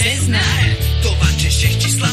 Seznam. To vaše všech čísla